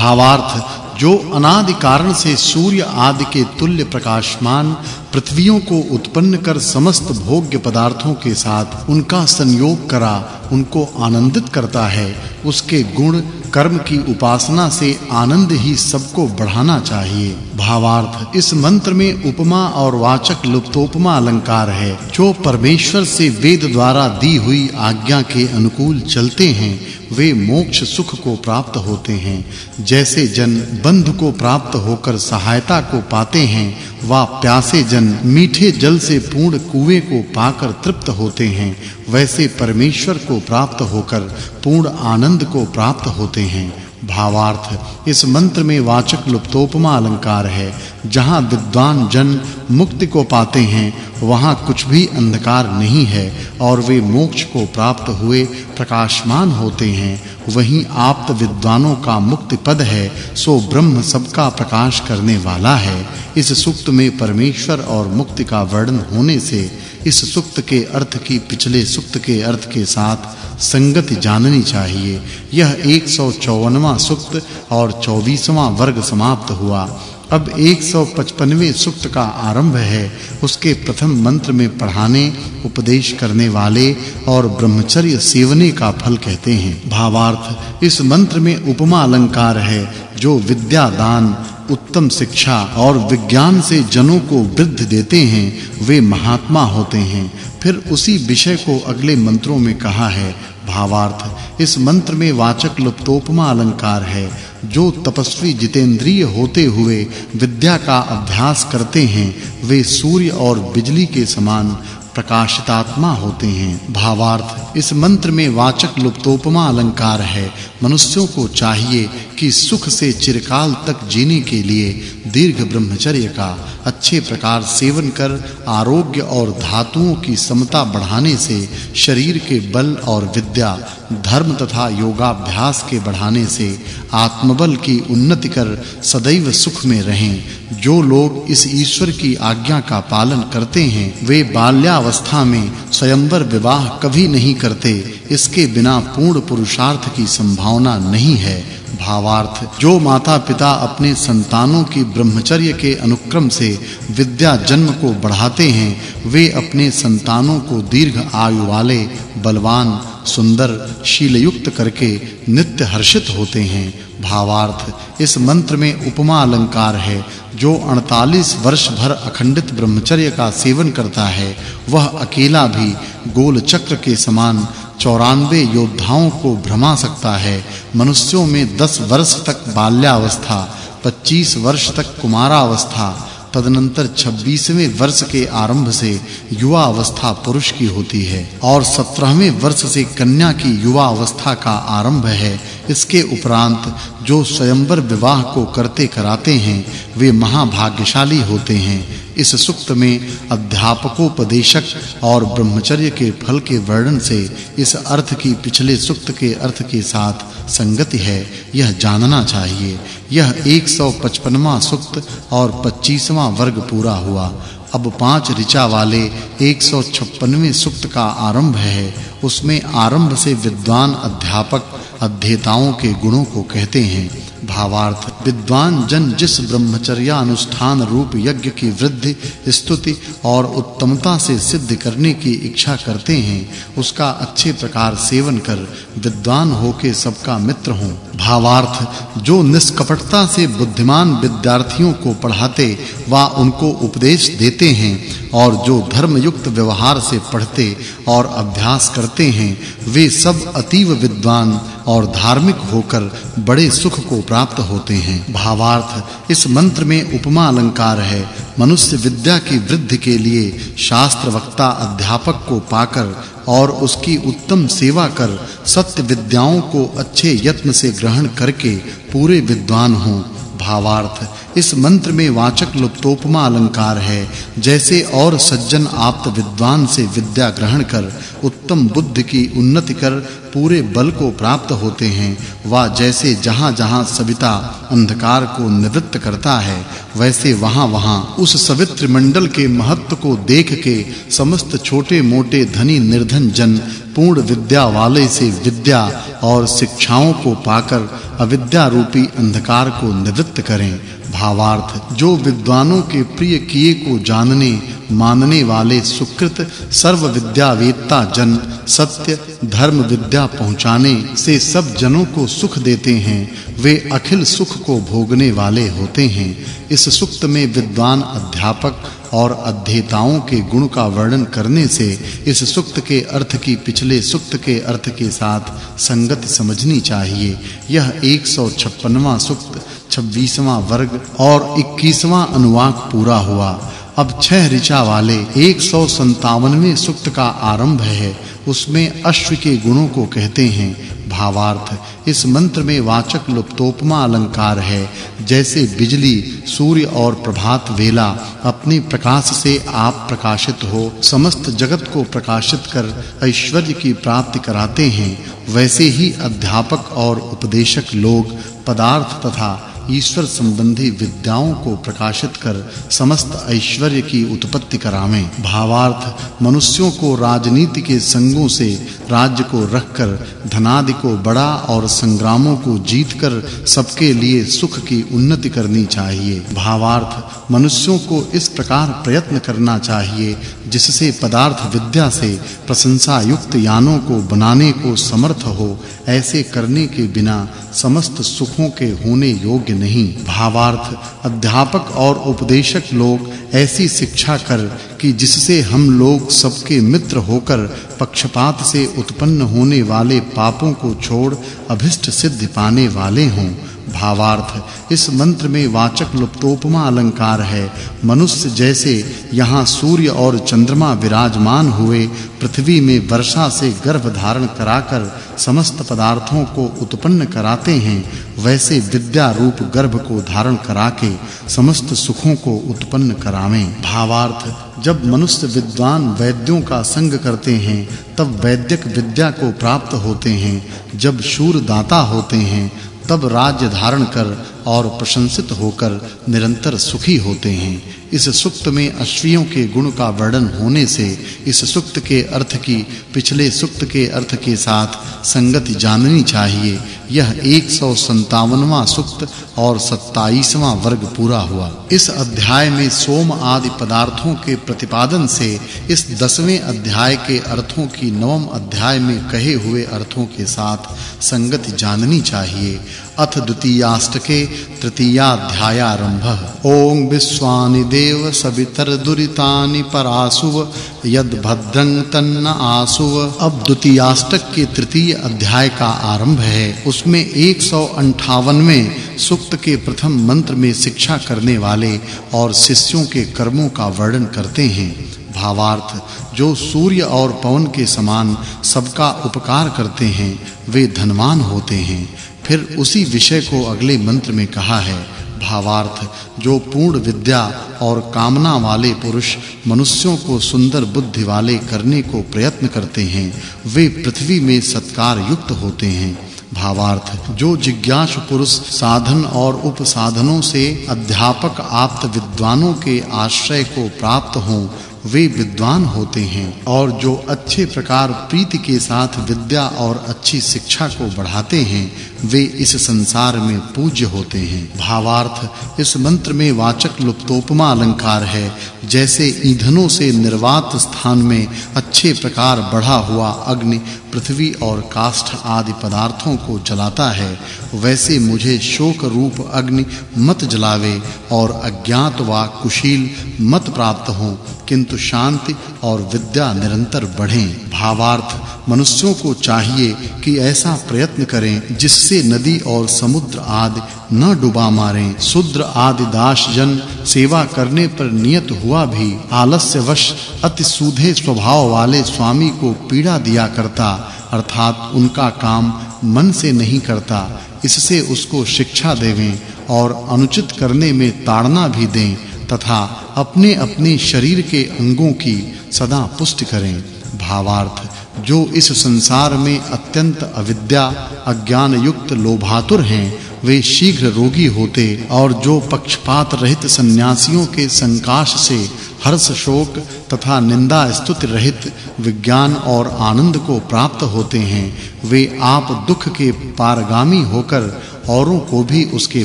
भावार्थ जो अनादि कारण से सूर्य आदि के तुल्य प्रकाशमान पृथ्वियों को उत्पन्न कर समस्त भोग्य पदार्थों के साथ उनका संयोग करा, उनको आनंदित करता है, उसके गुण, कर्म की उपासना से आनंद ही सबको बढ़ाना चाहिए। भावार्थ, इस मंत्र में उपमा और वाचक् लुप्तोपमा अलंकार है, जो परमेश्वर से वेद द्वारा दी हुई आज्ञा के अनुकूल चलते हैं वे मोक्ष सुख को प्राप्त होते हैं। जैसे जन बंध को प्राप्त होकर सहायता को पाते हैं, वा प्यासे जन मीठे जल से पूर्ण कुएँ को पाकर तृप्त होते हैं, वैसे परमेश्वर को प्राप्त होकर पूर्ण आनंद को प्राप्त होते हैं। भावार्थ। इस मंत्र में वाचक् लुप्तोपमा अलंकार है। जहाँ विद्वान जन मुक्ति को पाते हैं, वहाँ कुछ भी अंधकार नहीं है और वे मोक्ष को प्राप्त हुए प्रकाशमान होते हैं। वहीं आप्त विद्वानों का मुक्ति पद है, सो ब्रह्म सबका प्रकाश करने वाला है। इस सुक्त में परमेश्वर और मुक्ति का वर्णन होने से, इस सुक्त के अर्थ की पिछले सुक्त के अर्थ के साथ संगति जाननी चाहिए। यह 154वां सुक्त और 24वां वर्ग समाप्त हुआ। अब 155वें सुक्त का आरंभ है। उसके प्रथम मंत्र में पढ़ाने, उपदेश करने वाले और ब्रह्मचर्य सेवने का फल कहते हैं। भावार्थ, इस मंत्र में उपमा अलंकार है, जो विद्या दान उत्तम शिक्षा और विज्ञान से जनों को वृद्धि देते हैं, वे महात्मा होते हैं। फिर उसी विषय को अगले मंत्रों में कहा है, भावार्थ, इस मंत्र में वाचक् लुप्तोपमा अलंकार है, जो तपस्वी जितेंद्रिय होते हुए विद्या का अभ्यास करते हैं, वे सूर्य और बिजली के समान प्रकाशितात्मा होते हैं। भावार्थ, इस मंत्र में वाचक् लुप्तोपमा अलंकार है। मनुष्यों को चाहिए कि सुख से चिरकाल तक जीने के लिए दीर्घ ब्रह्मचर्य का अच्छे प्रकार सेवन कर, आरोग्य और धातुओं की समता बढ़ाने से शरीर के बल और विद्या धर्म तथा योगाभ्यास के बढ़ाने से आत्मबल की उन्नति कर सदैव सुख में रहें। जो लोग इस ईश्वर की आज्ञा का पालन करते हैं, वे बाल्यावस्था में स्वयंवर विवाह कभी नहीं करते। इसके बिना पूर्ण पुरुषार्थ की संभावना नहीं है। भावार्थ, जो माता-पिता अपने संतानों की ब्रह्मचर्य के अनुक्रम से विद्या जन्म को बढ़ाते हैं, वे अपने संतानों को दीर्घ आयु वाले, बलवान सुंदर शील युक्त करके नित्य हर्षित होते हैं। भावार्थ, इस मंत्र में उपमा अलंकार है, जो 48 वर्ष भर अखंडित ब्रह्मचर्य का सेवन करता है। वह अकेला भी गोल चक्र के समान चौरानवे योद्धाओं को भ्रमा सकता है। मनुष्यों में 10 वर्ष तक बाल्यावस्था 25 वर्ष तक कुमारावस्था तदनंतर 26वें वर्ष के आरंभ से युवा अवस्था पुरुष की होती है और 17वें वर्ष से कन्या की युवा अवस्था का आरंभ है। इसके उपरांत जो स्वयंवर विवाह को करते कराते हैं, वे महाभाग्यशाली होते हैं। इस सुक्त में अध्यापकोपदेशक और ब्रह्मचर्य के फल के वर्णन से इस अर्थ की पिछले सुक्त के अर्थ के साथ संगति है, यह जानना चाहिए। यह 155वां सुक्त और 25वां वर्ग पूरा हुआ। अब पाँच ऋचा वाले 156वें सुक्त का आरंभ है। उसमें आरंभ से विद्वान अध्यापक, अध्येताओं के गुणों को कहते हैं। भावार्थ, विद्वान जन जिस ब्रह्मचर्या अनुष्ठान रूप यज्ञ की वृद्धि, स्तुति और उत्तमता से सिद्ध करने की इच्छा करते हैं, उसका अच्छे प्रकार सेवन कर विद्वान होके सबका मित्र हों। भावार्थ, जो निष्कपटता से बुद्धिमान विद्यार्थियों को पढ़ाते वा उनको उपदेश देते हैं और जो धर्म युक्त व्यवहार से पढ़ते और अभ्यास करते हैं, वे सब अतीव विद्वान और धार्मिक होकर बड़े सुख को प्राप्त होते हैं। भावार्थ, इस मंत्र में उपमा अलंकार है। मनुष्य विद्या की वृद्धि के लिए शास्त्र वक्ता अध्यापक को पाकर और उसकी उत्तम सेवा कर सत्य विद्याओं को अच्छे यत्न से ग्रहण करके पूरे विद्वान हों। भावार्थ। इस मंत्र में वाचक् लुप्तोपमा अलंकार है। जैसे और सज्जन आप्त विद्वान से विद्या ग्रहण कर, उत्तम बुद्धि की उन्नति कर, पूरे बल को प्राप्त होते हैं, वा जैसे जहां-जहां सविता अंधकार को निवृत्त करता है, वैसे वहां-वहां उस सवित्र मंडल के महत्व को देख के समस्त छोटे-मोटे धनी निर्धन जन, पूर्ण विद्या वाले से विद्या और शिक्षाओं को पाकर अविद्या रूपी अंधकार को निवृत्त करें। भावार्थ, जो विद्वानों के प्रिय किए को जानने, मानने वाले सुकृत सर्व विद्या वेत्ता जन, सत्य धर्म विद्या पहुँचाने से सब जनों को सुख देते हैं। वे अखिल सुख को भोगने वाले होते हैं। इस सुक्त में विद्वान अध्यापक और अध्येताओं के गुण का वर्णन करने से इस सुक्त के अर्थ की, पिछले सुक्त के अर्थ के साथ संगति समझनी चाहिए। यह 156वां सुक्त 26वां वर्ग और 21वां अनुवाक पूरा हुआ। अब छह ऋचा वाले 157वें सुक्त का आरंभ है। उसमें अश्व के गुणों को कहते हैं। भावार्थ। इस मंत्र में वाचक् लुप्तोपमा अलंकार है। जैसे बिजली, सूर्य और प्रभात वेला अपने प्रकाश से आप प्रकाशित हो, समस्त जगत को प्रकाशित कर ऐश्वर्य की प्राप्ति कराते हैं, वैसे ही अध्यापक और उपदेशक लोग पदार्थ तथा ईश्वर संबंधी विद्याओं को प्रकाशित कर समस्त ऐश्वर्य की उत्पत्ति करावें। भावार्थ, मनुष्यों को राजनीति के संगों से राज्य को रखकर, धनादि को बड़ा और संग्रामों को जीतकर सबके लिए सुख की उन्नति करनी चाहिए। भावार्थ मनुष्यों को इस प्रकार प्रयत्न करना चाहिए, जिससे पदार्थ विद्या से प्रशंसा युक्त यानों को बनाने को समर्थ हो। ऐसे करने के बिना समस्त सुखों के होने योग्य नहीं। भावार्थ, अध्यापक और उपदेशक लोग ऐसी शिक्षा कर कि जिससे हम लोग सबके मित्र होकर पक्षपात से उत्पन्न होने वाले पापों को छोड़ अभिष्ट सिद्धि पाने वाले हों। भावार्थ। इस मंत्र में वाचक् लुप्तोपमा अलंकार है। मनुष्य जैसे यहाँ सूर्य और चंद्रमा विराजमान हुए, पृथ्वी में वर्षा से गर्भ धारण कराकर समस्त पदार्थों को उत्पन्न कराते हैं, वैसे विद्या रूप गर्भ को धारण करा के समस्त सुखों को उत्पन्न करावें। भावार्थ, जब मनुष्य विद्वान वैद्यों का संग करते हैं, तब वैद्यक विद्या को प्राप्त होते हैं। जब शूर दाता होते हैं तब राज्य धारण कर और प्रशंसित होकर निरंतर सुखी होते हैं। इस सुक्त में अश्वियों के गुण का वर्णन होने से इस सुक्त के अर्थ की, पिछले सुक्त के अर्थ के साथ संगति जाननी चाहिए। यह 157वां सुक्त और 27वां वर्ग पूरा हुआ। इस अध्याय में सोम आदि पदार्थों के प्रतिपादन से इस 10वें अध्याय के अर्थों की नवम अध्याय में कहे हुए अर्थों के साथ संगति जाननी चाहिए। अथ द्वितीयाष्टके तृतीयाध्यायारंभः ओम विश्वानि देव सवितर दुरितानि परासुव यद भद्रं तन्न आसुव अब द्वितीयाष्टक के तृतीय अध्याय का आरंभ है। उसमें 158वें सुक्त के प्रथम मंत्र में शिक्षा करने वाले और शिष्यों के कर्मों का वर्णन करते हैं। भावार्थ, जो सूर्य और पवन के समान सबका उपकार करते हैं, वे धनवान होते हैं। फिर उसी विषय को अगले मंत्र में कहा है, भावार्थ, जो पूर्ण विद्या और कामना वाले पुरुष मनुष्यों को सुंदर बुद्धि वाले करने को प्रयत्न करते हैं, वे पृथ्वी में सत्कार युक्त होते हैं। भावार्थ, जो जिज्ञासु पुरुष साधन और उपसाधनों से अध्यापक आप्त विद्वानों के आश्रय को प्राप्त हों वे विद्वान होते हैं और जो अच्छे प्रकार प्रीति के साथ विद्या और अच्छी शिक्षा को बढ़ाते हैं, वे इस संसार में पूज्य होते हैं। भावार्थ, इस मंत्र में वाचक् लुप्तोपमा अलंकार है, जैसे ईंधनों से निर्वात स्थान में अच्छे प्रकार बढ़ा हुआ अग्नि पृथ्वी और काष्ठ आदि पदार्थों को जलाता है, वैसे मुझे शोक रूप अग्नि मत जलावे और अज्ञात व कुशील मत प्राप्त हो, किंतु शांति और विद्या निरंतर बढ़ें। भावार्थ, मनुष्यों को चाहिए कि ऐसा प्रयत्न करें जिससे नदी और समुद्र आदि न डुबा मारें। शूद्र आदि दास जन सेवा करने पर नियत हुआ भी आलस्यवश अति सूधे स्वभाव वाले स्वामी को पीड़ा दिया करता, अर्थात उनका काम मन से नहीं करता। इससे उसको शिक्षा देवें और अनुचित करने में ताड़ना भी दें तथा अपने अपने शरीर के अंगों की सदा पुष्टि करें। भावार्थ, जो इस संसार में अत्यंत अविद्या अज्ञान युक्त लोभातुर हैं वे शीघ्र रोगी होते और जो पक्षपात रहित सन्यासियों के संकाश से हर्ष शोक तथा निंदा स्तुति रहित विज्ञान और आनंद को प्राप्त होते हैं, वे आप दुख के पारगामी होकर औरों को भी उसके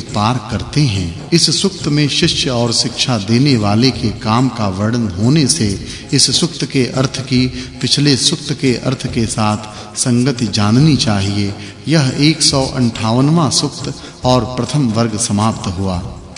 पार करते हैं। इस सुक्त में शिष्य और शिक्षा देने वाले के काम का वर्णन होने से इस सुक्त के अर्थ की, पिछले सुक्त के अर्थ के साथ संगति जाननी चाहिए। यह 158वां सुक्त और प्रथम वर्ग समाप्त हुआ।